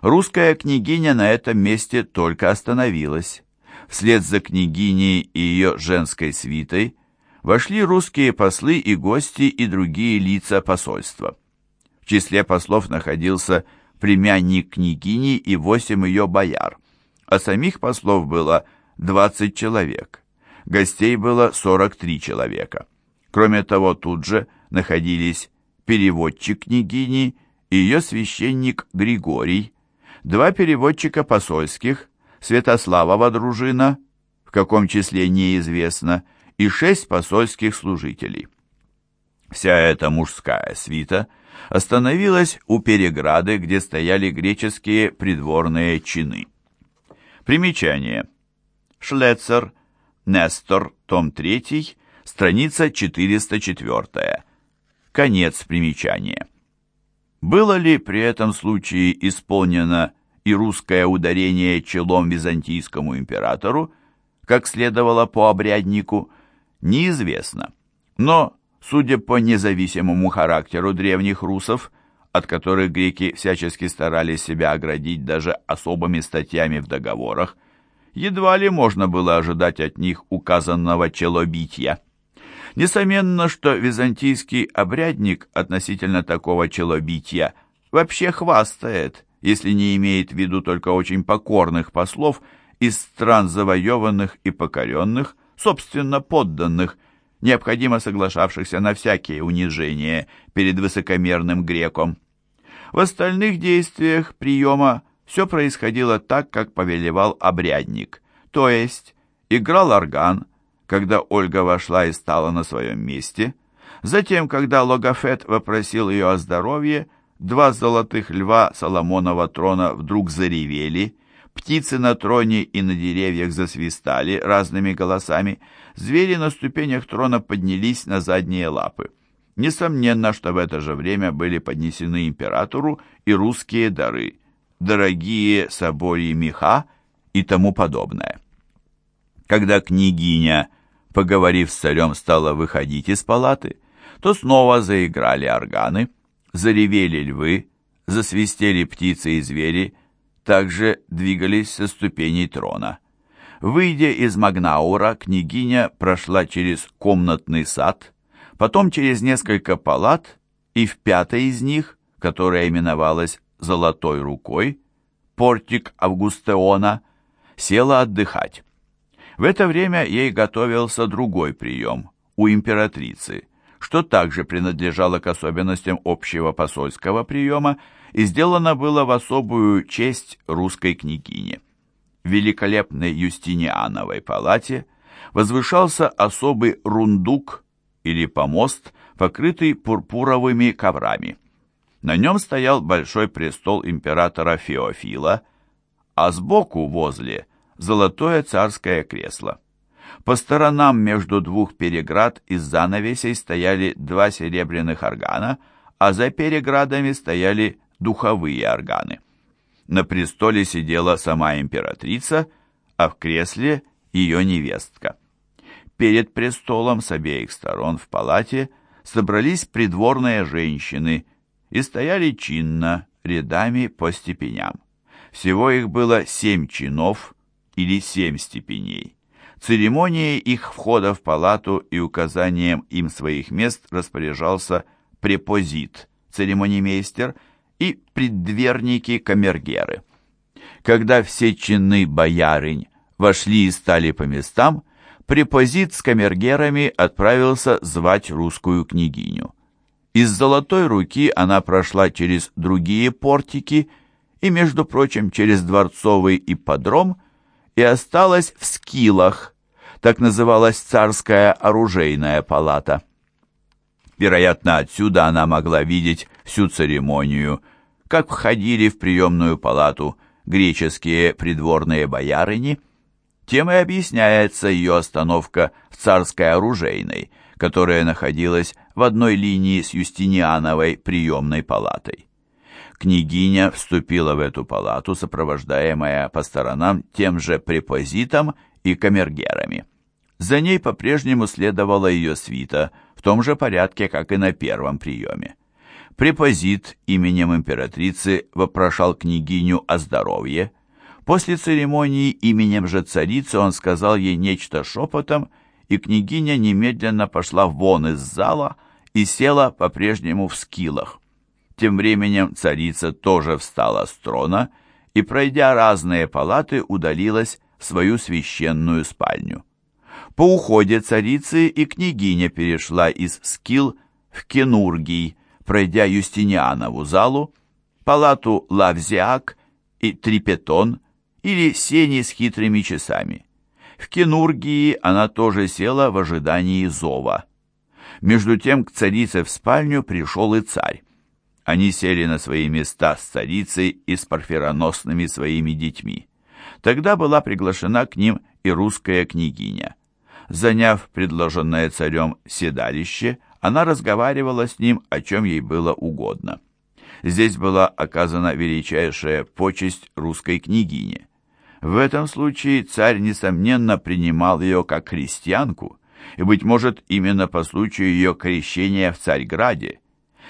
Русская княгиня на этом месте только остановилась. Вслед за княгиней и ее женской свитой вошли русские послы и гости и другие лица посольства. В числе послов находился племянник княгини и восемь ее бояр, а самих послов было 20 человек. Гостей было 43 человека. Кроме того, тут же находились переводчик княгини и ее священник Григорий, два переводчика посольских, Святославова дружина, в каком числе неизвестно, и шесть посольских служителей. Вся эта мужская свита остановилась у переграды, где стояли греческие придворные чины. Примечание. Шлецер, Нестор, том 3, страница 404. Конец примечания. Было ли при этом случае исполнено и русское ударение челом византийскому императору, как следовало по обряднику, неизвестно. Но, судя по независимому характеру древних русов, от которых греки всячески старались себя оградить даже особыми статьями в договорах, едва ли можно было ожидать от них указанного челобития. Несомненно, что византийский обрядник относительно такого челобития вообще хвастает, если не имеет в виду только очень покорных послов из стран завоеванных и покоренных, собственно подданных, необходимо соглашавшихся на всякие унижения перед высокомерным греком. В остальных действиях приема все происходило так, как повелевал обрядник, то есть играл орган, когда Ольга вошла и стала на своем месте, затем, когда Логофет вопросил ее о здоровье, два золотых льва Соломонова трона вдруг заревели, птицы на троне и на деревьях засвистали разными голосами, звери на ступенях трона поднялись на задние лапы. Несомненно, что в это же время были поднесены императору и русские дары, дорогие собори меха и тому подобное. Когда княгиня, поговорив с царем, стала выходить из палаты, то снова заиграли органы, заревели львы, засвистели птицы и звери, также двигались со ступеней трона. Выйдя из Магнаура, княгиня прошла через комнатный сад, потом через несколько палат, и в пятой из них, которая именовалась «Золотой рукой», портик Августеона, села отдыхать. В это время ей готовился другой прием у императрицы – что также принадлежало к особенностям общего посольского приема и сделано было в особую честь русской княгини. В великолепной Юстиниановой палате возвышался особый рундук или помост, покрытый пурпуровыми коврами. На нем стоял большой престол императора Феофила, а сбоку возле золотое царское кресло. По сторонам между двух переград из занавесей стояли два серебряных органа, а за переградами стояли духовые органы. На престоле сидела сама императрица, а в кресле ее невестка. Перед престолом с обеих сторон в палате собрались придворные женщины и стояли чинно, рядами по степеням. Всего их было семь чинов или семь степеней. Церемонией их входа в палату и указанием им своих мест распоряжался препозит, церемонимейстер и преддверники-камергеры. Когда все чины боярынь вошли и стали по местам, препозит с камергерами отправился звать русскую княгиню. Из золотой руки она прошла через другие портики и, между прочим, через дворцовый ипподром – и осталась в Скилах, так называлась царская оружейная палата. Вероятно, отсюда она могла видеть всю церемонию, как входили в приемную палату греческие придворные боярыни, тем и объясняется ее остановка в царской оружейной, которая находилась в одной линии с Юстиниановой приемной палатой. Княгиня вступила в эту палату, сопровождаемая по сторонам тем же препозитом и камергерами. За ней по-прежнему следовала ее свита, в том же порядке, как и на первом приеме. Препозит именем императрицы вопрошал княгиню о здоровье. После церемонии именем же царицы он сказал ей нечто шепотом, и княгиня немедленно пошла вон из зала и села по-прежнему в скилах. Тем временем царица тоже встала с трона и, пройдя разные палаты, удалилась свою священную спальню. По уходе царицы и княгиня перешла из скил в кенургий, пройдя Юстинианову залу, палату Лавзиак и Трипетон или сени с хитрыми часами. В Кенургии она тоже села в ожидании зова. Между тем к царице в спальню пришел и царь. Они сели на свои места с царицей и с парфироносными своими детьми. Тогда была приглашена к ним и русская княгиня. Заняв предложенное царем седалище, она разговаривала с ним, о чем ей было угодно. Здесь была оказана величайшая почесть русской княгине. В этом случае царь, несомненно, принимал ее как христианку, и, быть может, именно по случаю ее крещения в Царьграде.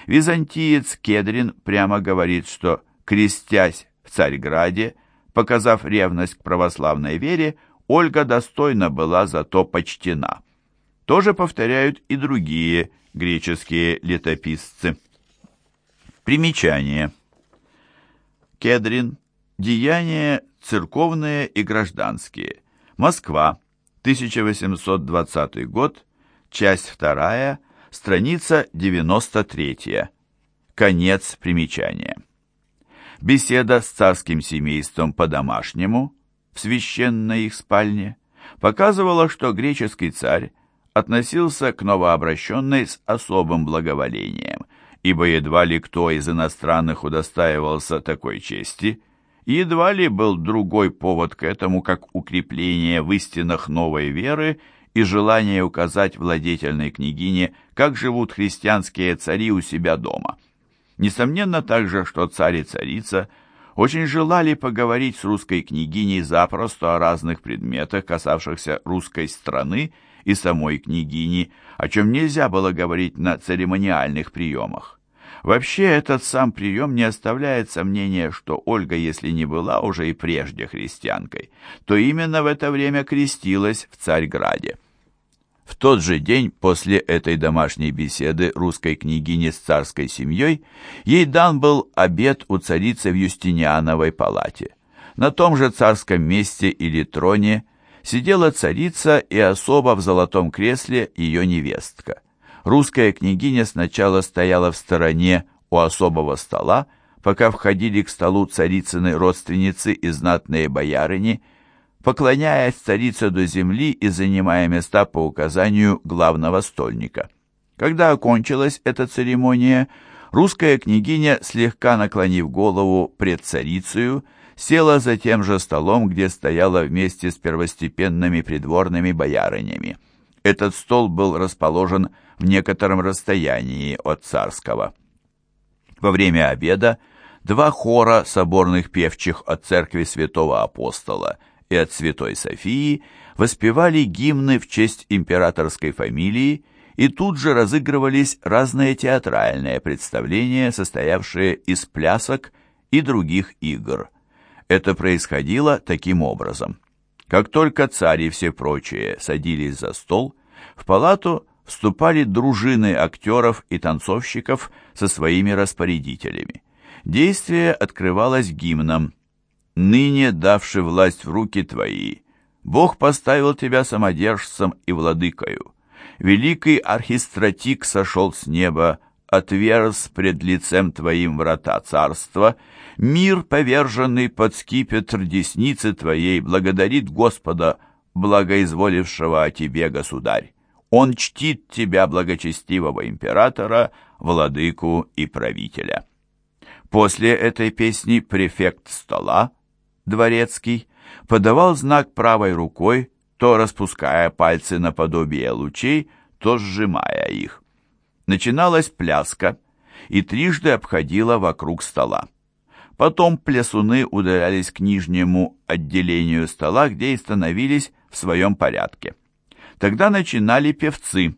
Византиец Кедрин прямо говорит, что, крестясь в Царьграде, показав ревность к православной вере, Ольга достойно была зато почтена. Тоже повторяют и другие греческие летописцы. Примечание. Кедрин. Деяния церковные и гражданские. Москва. 1820 год. Часть 2. Страница 93. Конец примечания. Беседа с царским семейством по-домашнему в священной их спальне показывала, что греческий царь относился к новообращенной с особым благоволением, ибо едва ли кто из иностранных удостаивался такой чести, едва ли был другой повод к этому, как укрепление в истинах новой веры и желание указать владетельной княгине, как живут христианские цари у себя дома. Несомненно также, что царь и царица очень желали поговорить с русской княгиней запросто о разных предметах, касавшихся русской страны и самой княгини, о чем нельзя было говорить на церемониальных приемах. Вообще, этот сам прием не оставляет сомнения, что Ольга, если не была уже и прежде христианкой, то именно в это время крестилась в Царьграде. Тот же день после этой домашней беседы русской княгини с царской семьей ей дан был обед у царицы в Юстиниановой палате. На том же царском месте или троне сидела царица и особо в золотом кресле ее невестка. Русская княгиня сначала стояла в стороне у особого стола, пока входили к столу царицыны родственницы и знатные боярыни, поклоняясь царице до земли и занимая места по указанию главного стольника. Когда окончилась эта церемония, русская княгиня, слегка наклонив голову пред царицею, села за тем же столом, где стояла вместе с первостепенными придворными боярынями. Этот стол был расположен в некотором расстоянии от царского. Во время обеда два хора соборных певчих от церкви святого апостола и от Святой Софии воспевали гимны в честь императорской фамилии, и тут же разыгрывались разные театральные представления, состоявшие из плясок и других игр. Это происходило таким образом. Как только царь и все прочие садились за стол, в палату вступали дружины актеров и танцовщиков со своими распорядителями. Действие открывалось гимном ныне давший власть в руки твои, Бог поставил тебя самодержцем и владыкою. Великий архистратик сошел с неба, отверз пред лицем твоим врата царства, мир, поверженный под скипетр десницы твоей, благодарит Господа, благоизволившего о тебе, государь. Он чтит тебя, благочестивого императора, владыку и правителя. После этой песни префект стола, дворецкий, подавал знак правой рукой, то распуская пальцы наподобие лучей, то сжимая их. Начиналась пляска и трижды обходила вокруг стола. Потом плясуны удалялись к нижнему отделению стола, где и становились в своем порядке. Тогда начинали певцы.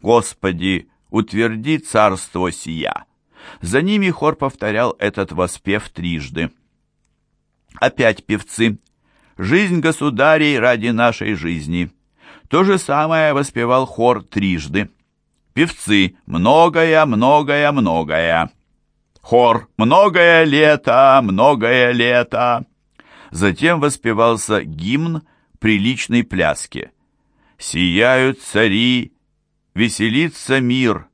«Господи, утверди царство сия! За ними хор повторял этот воспев трижды. Опять певцы. «Жизнь государей ради нашей жизни». То же самое воспевал хор трижды. Певцы «Многое, многое, многое». Хор «Многое лето, многое лето». Затем воспевался гимн приличной пляски. «Сияют цари, веселится мир,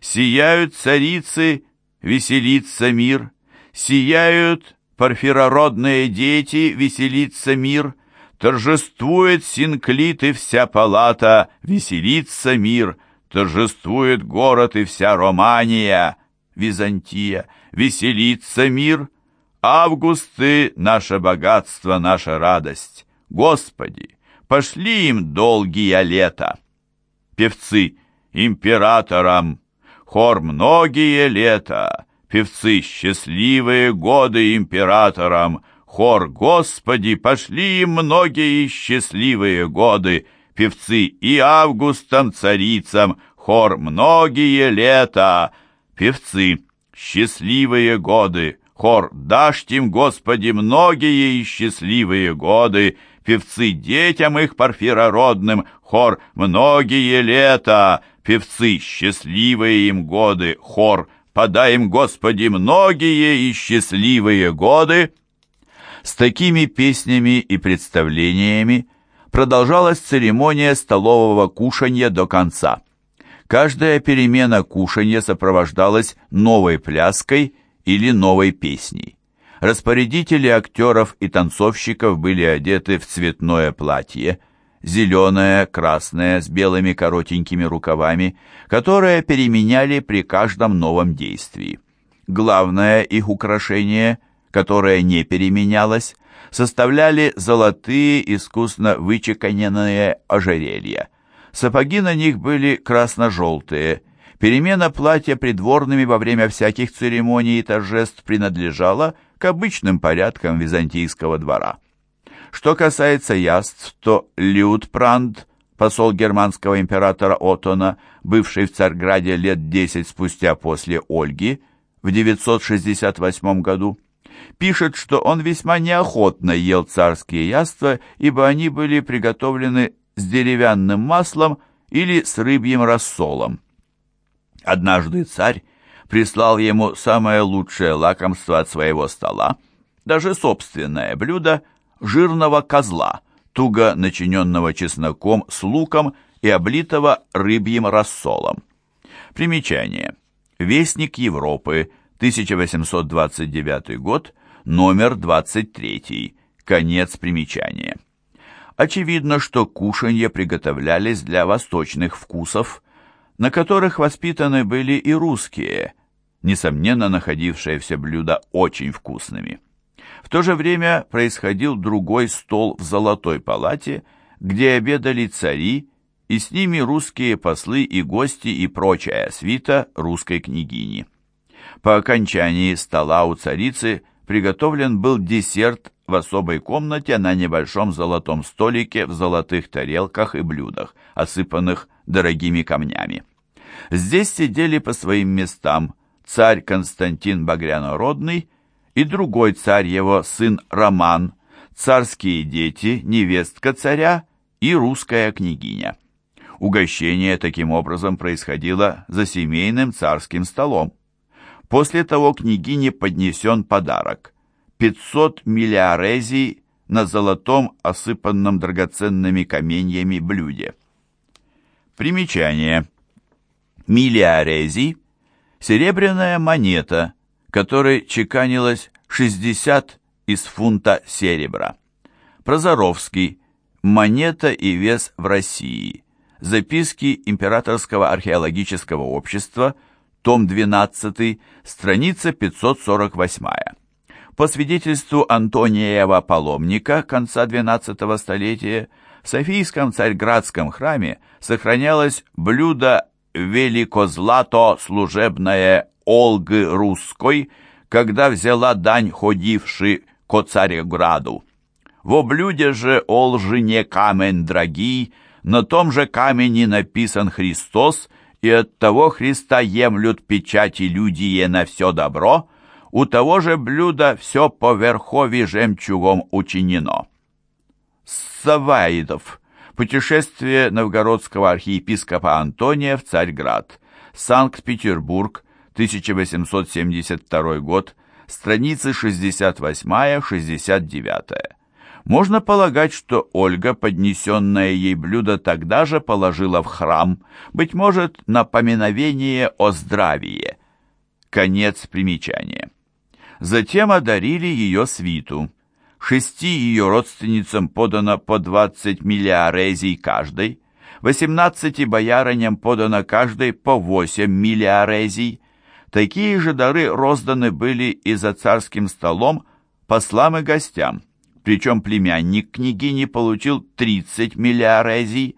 сияют царицы, веселится мир, сияют порфирородные дети, веселится мир, торжествует синклит и вся палата, веселится мир, торжествует город и вся Романия, Византия, веселится мир, августы — наше богатство, наша радость. Господи, пошли им долгие лета. Певцы императорам, хор многие лета, певцы счастливые годы императорам, хор Господи, пошли им многие счастливые годы, певцы и августом царицам, хор многие лета, певцы счастливые годы, хор дашь им, Господи, многие счастливые годы, певцы детям их парфирородным, хор многие лета, певцы, счастливые им годы, хор, подай им, Господи, многие и счастливые годы. С такими песнями и представлениями продолжалась церемония столового кушанья до конца. Каждая перемена кушанья сопровождалась новой пляской или новой песней. Распорядители актеров и танцовщиков были одеты в цветное платье – зеленое, красное, с белыми коротенькими рукавами, которые переменяли при каждом новом действии. Главное их украшение, которое не переменялось, составляли золотые искусно вычеканенные ожерелья. Сапоги на них были красно-желтые. Перемена платья придворными во время всяких церемоний и торжеств принадлежала к обычным порядкам византийского двора. Что касается яств, то Лютпранд, посол германского императора Оттона, бывший в Царграде лет десять спустя после Ольги, в 968 году, пишет, что он весьма неохотно ел царские яства, ибо они были приготовлены с деревянным маслом или с рыбьим рассолом. Однажды царь прислал ему самое лучшее лакомство от своего стола, даже собственное блюдо, жирного козла, туго начиненного чесноком с луком и облитого рыбьим рассолом. Примечание. Вестник Европы, 1829 год, номер 23. Конец примечания. Очевидно, что кушанья приготовлялись для восточных вкусов, на которых воспитаны были и русские, несомненно находившие все блюда очень вкусными. В то же время происходил другой стол в Золотой палате, где обедали цари, и с ними русские послы и гости и прочая свита русской княгини. По окончании стола у царицы приготовлен был десерт в особой комнате на небольшом золотом столике в золотых тарелках и блюдах, осыпанных дорогими камнями. Здесь сидели по своим местам царь Константин Багрянородный и другой царь его, сын Роман, царские дети, невестка царя и русская княгиня. Угощение таким образом происходило за семейным царским столом. После того княгине поднесен подарок – 500 миллиарезий на золотом, осыпанном драгоценными каменьями блюде. Примечание. Миллиарезий – серебряная монета – которой чеканилось 60 из фунта серебра. Прозоровский. Монета и вес в России. Записки Императорского археологического общества, том 12, страница 548. По свидетельству Антониева паломника конца XII столетия, в Софийском царьградском храме сохранялось блюдо великозлато служебное Олгы Русской, когда взяла дань ходивши ко Цареграду. Во блюде же Олжине камень драгий, на том же камени написан Христос и от того Христа емлют печати людие на все добро, у того же блюда все по верхови жемчугом учинено. Саваидов. Путешествие новгородского архиепископа Антония в Царьград. Санкт-Петербург, 1872 год, страницы 68-69. Можно полагать, что Ольга поднесенное ей блюдо тогда же положила в храм, быть может, на поминовение о здравии. Конец примечания. Затем одарили ее свиту. Шести ее родственницам подано по 20 миллиарезий каждой, 18 боярыням подано каждой по 8 миллиарезий. Такие же дары розданы были и за царским столом послам и гостям. Причем племянник княгини получил 30 миллиарезий,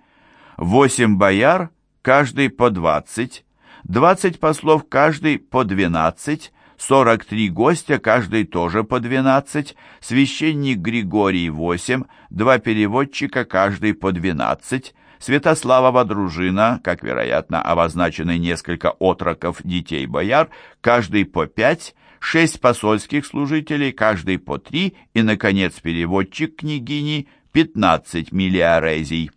8 бояр, каждый по 20, 20 послов, каждый по 12, 43 гостя, каждый тоже по 12, священник Григорий 8, два переводчика, каждый по 12, Святославова дружина, как, вероятно, обозначены несколько отроков детей-бояр, каждый по 5, шесть посольских служителей, каждый по три, и, наконец, переводчик княгини, пятнадцать миллиарезий.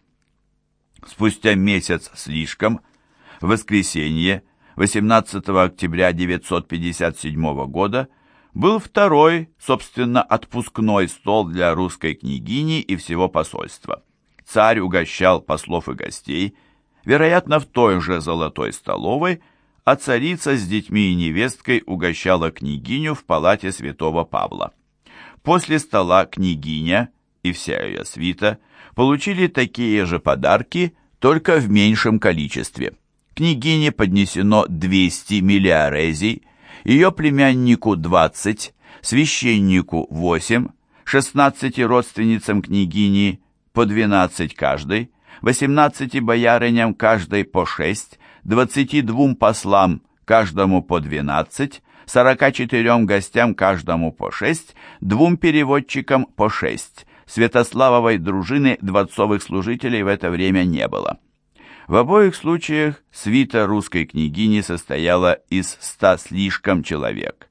Спустя месяц слишком, в воскресенье, 18 октября 957 года, был второй, собственно, отпускной стол для русской княгини и всего посольства. Царь угощал послов и гостей, вероятно, в той же золотой столовой, а царица с детьми и невесткой угощала княгиню в палате святого Павла. После стола княгиня и вся ее свита получили такие же подарки, только в меньшем количестве. Княгине поднесено 200 миллиарезий, ее племяннику 20, священнику 8, 16 родственницам княгини по 12 каждой, 18 боярыням каждой по 6, 22 послам каждому по 12, 44 гостям каждому по 6, двум переводчикам по 6. Святославовой дружины дворцовых служителей в это время не было. В обоих случаях свита русской княгини состояла из ста слишком человек.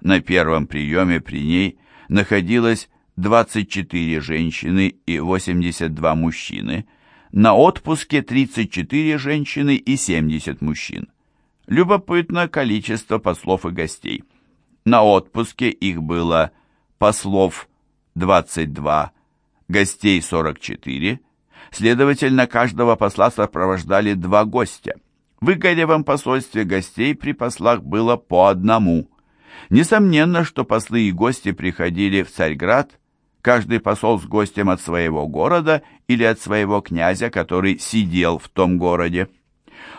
На первом приеме при ней находилось 24 женщины и 82 мужчины, на отпуске 34 женщины и 70 мужчин. Любопытно количество послов и гостей. На отпуске их было послов 22, гостей 44, следовательно, каждого посла сопровождали два гостя. В Игоревом посольстве гостей при послах было по одному. Несомненно, что послы и гости приходили в Царьград каждый посол с гостем от своего города или от своего князя, который сидел в том городе.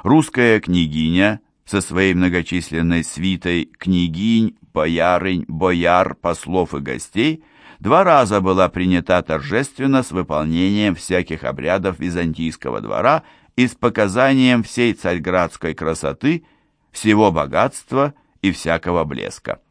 Русская княгиня со своей многочисленной свитой княгинь, боярынь, бояр, послов и гостей два раза была принята торжественно с выполнением всяких обрядов византийского двора и с показанием всей царьградской красоты, всего богатства и всякого блеска.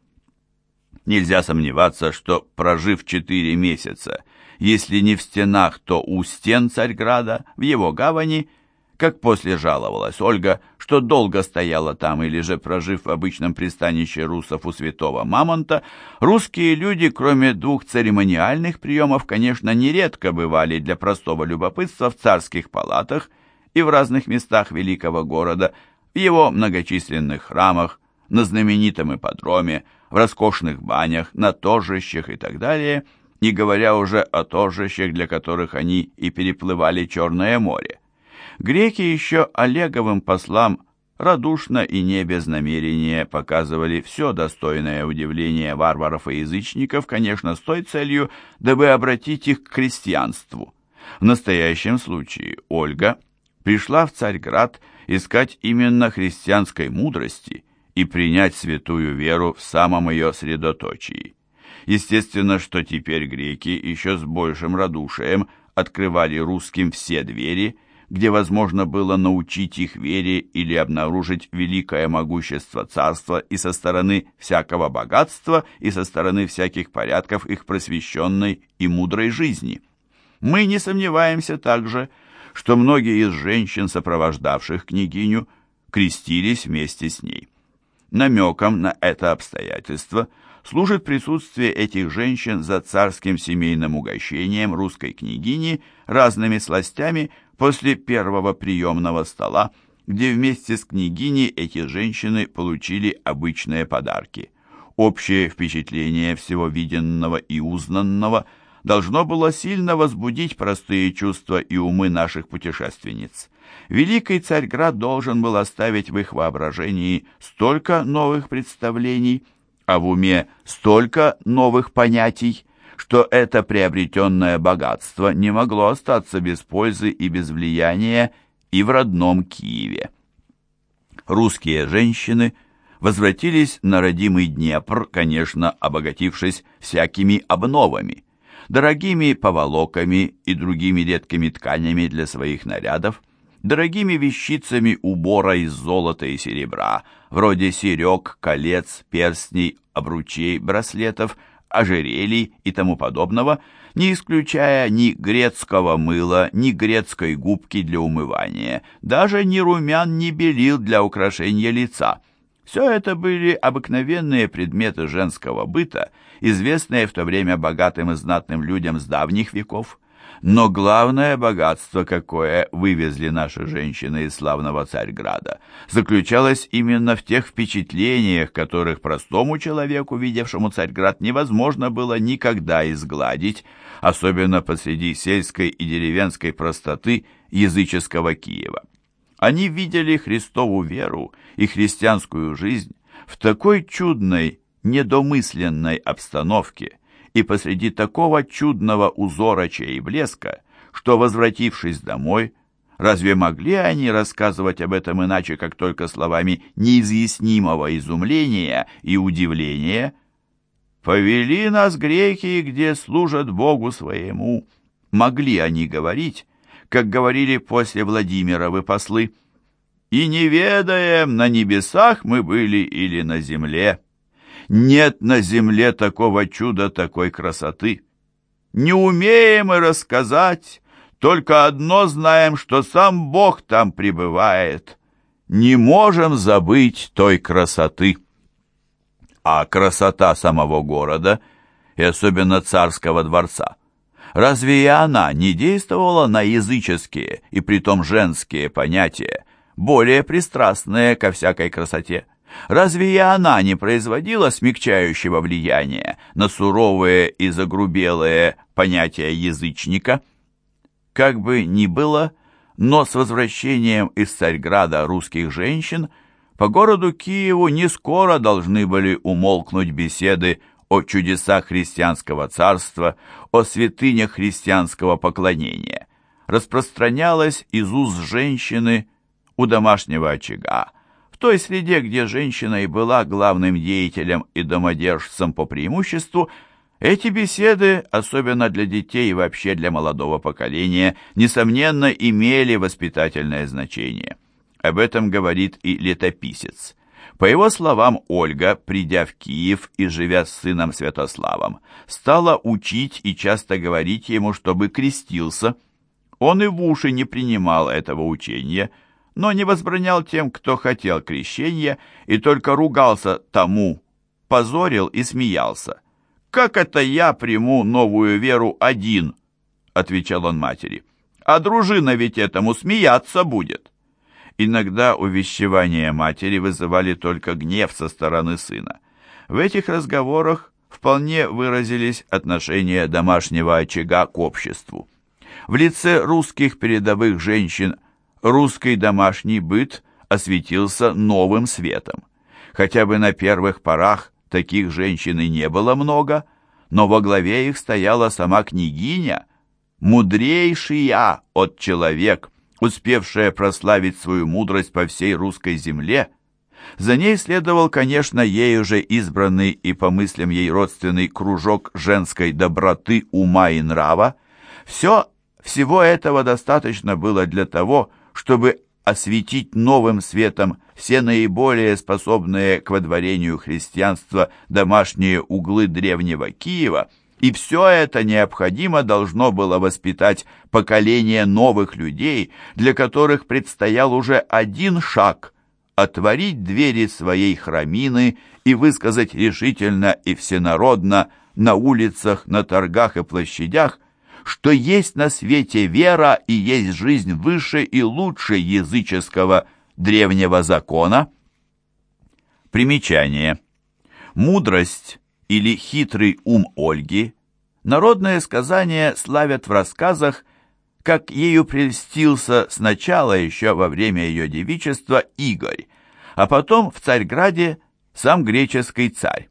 Нельзя сомневаться, что, прожив четыре месяца, если не в стенах, то у стен Царьграда, в его гавани, как после жаловалась Ольга, что долго стояла там, или же, прожив в обычном пристанище русов у святого Мамонта, русские люди, кроме двух церемониальных приемов, конечно, нередко бывали для простого любопытства в царских палатах и в разных местах великого города, в его многочисленных храмах, на знаменитом ипподроме, в роскошных банях, на торжищах и так далее, не говоря уже о торжищах, для которых они и переплывали Черное море. Греки еще Олеговым послам радушно и не без намерения показывали все достойное удивление варваров и язычников, конечно, с той целью, дабы обратить их к христианству. В настоящем случае Ольга пришла в Царьград искать именно христианской мудрости и принять святую веру в самом ее средоточии. Естественно, что теперь греки еще с большим радушием открывали русским все двери, где возможно было научить их вере или обнаружить великое могущество царства и со стороны всякого богатства, и со стороны всяких порядков их просвещенной и мудрой жизни. Мы не сомневаемся также, что многие из женщин, сопровождавших княгиню, крестились вместе с ней. Намеком на это обстоятельство служит присутствие этих женщин за царским семейным угощением русской княгини разными сластями после первого приемного стола, где вместе с княгиней эти женщины получили обычные подарки. Общее впечатление всего виденного и узнанного должно было сильно возбудить простые чувства и умы наших путешественниц. Великий Царьград должен был оставить в их воображении столько новых представлений, а в уме столько новых понятий, что это приобретенное богатство не могло остаться без пользы и без влияния и в родном Киеве. Русские женщины возвратились на родимый Днепр, конечно, обогатившись всякими обновами, дорогими поволоками и другими редкими тканями для своих нарядов, дорогими вещицами убора из золота и серебра, вроде серег, колец, перстней, обручей, браслетов, ожерелий и тому подобного, не исключая ни грецкого мыла, ни грецкой губки для умывания, даже ни румян, ни белил для украшения лица. Все это были обыкновенные предметы женского быта, известные в то время богатым и знатным людям с давних веков. Но главное богатство, какое вывезли наши женщины из славного Царьграда, заключалось именно в тех впечатлениях, которых простому человеку, видевшему Царьград, невозможно было никогда изгладить, особенно посреди сельской и деревенской простоты языческого Киева. Они видели Христову веру и христианскую жизнь в такой чудной, недомысленной обстановке, и посреди такого чудного узороча и блеска, что, возвратившись домой, разве могли они рассказывать об этом иначе, как только словами неизъяснимого изумления и удивления? «Повели нас греки, где служат Богу своему», могли они говорить, как говорили после Владимировы послы, «И не ведаем, на небесах мы были или на земле». Нет на земле такого чуда, такой красоты. Не умеем и рассказать, только одно знаем, что сам Бог там пребывает. Не можем забыть той красоты. А красота самого города, и особенно царского дворца, разве и она не действовала на языческие и притом женские понятия, более пристрастные ко всякой красоте? Разве и она не производила смягчающего влияния на суровые и загрубелые понятия язычника? Как бы ни было, но с возвращением из Царьграда русских женщин по городу Киеву не скоро должны были умолкнуть беседы о чудесах христианского царства, о святынях христианского поклонения. Распространялось из уст женщины у домашнего очага, той среде, где женщина и была главным деятелем и домодержцем по преимуществу, эти беседы, особенно для детей и вообще для молодого поколения, несомненно, имели воспитательное значение. Об этом говорит и летописец. По его словам, Ольга, придя в Киев и живя с сыном Святославом, стала учить и часто говорить ему, чтобы крестился. Он и в уши не принимал этого учения – но не возбранял тем, кто хотел крещения, и только ругался тому, позорил и смеялся. «Как это я приму новую веру один?» — отвечал он матери. «А дружина ведь этому смеяться будет». Иногда увещевания матери вызывали только гнев со стороны сына. В этих разговорах вполне выразились отношения домашнего очага к обществу. В лице русских передовых женщин русский домашний быт осветился новым светом. Хотя бы на первых порах таких женщин и не было много, но во главе их стояла сама княгиня, мудрейшая от человек, успевшая прославить свою мудрость по всей русской земле. За ней следовал, конечно, ей уже избранный и по мыслям ей родственный кружок женской доброты, ума и нрава. Все, всего этого достаточно было для того, чтобы осветить новым светом все наиболее способные к водворению христианства домашние углы древнего Киева, и все это необходимо должно было воспитать поколение новых людей, для которых предстоял уже один шаг отворить двери своей храмины и высказать решительно и всенародно на улицах, на торгах и площадях, что есть на свете вера и есть жизнь выше и лучше языческого древнего закона? Примечание. Мудрость или хитрый ум Ольги народное сказание славят в рассказах как ею прельстился сначала еще во время ее девичества Игорь, а потом в Царьграде сам греческий царь.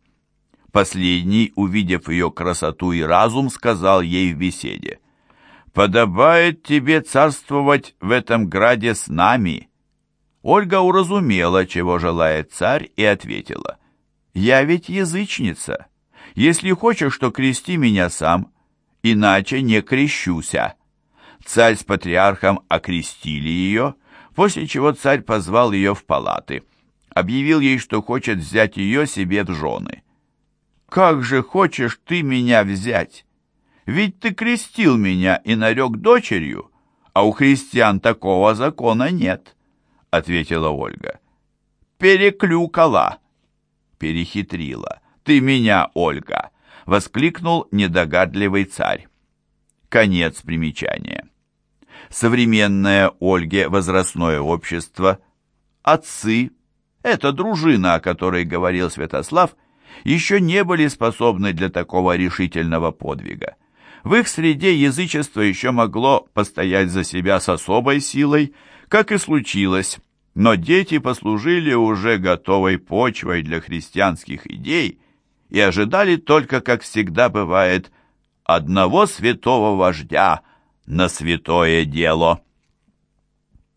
Последний, увидев ее красоту и разум, сказал ей в беседе, «Подобает тебе царствовать в этом граде с нами». Ольга уразумела, чего желает царь, и ответила, «Я ведь язычница. Если хочешь, то крести меня сам, иначе не крещуся». Царь с патриархом окрестили ее, после чего царь позвал ее в палаты, объявил ей, что хочет взять ее себе в жены. «Как же хочешь ты меня взять? Ведь ты крестил меня и нарек дочерью, а у христиан такого закона нет», — ответила Ольга. «Переклюкала, перехитрила. Ты меня, Ольга!» — воскликнул недогадливый царь. Конец примечания современное Ольге возрастное общество, отцы, эта дружина, о которой говорил Святослав, еще не были способны для такого решительного подвига. В их среде язычество еще могло постоять за себя с особой силой, как и случилось, но дети послужили уже готовой почвой для христианских идей и ожидали только, как всегда бывает, одного святого вождя – на святое дело.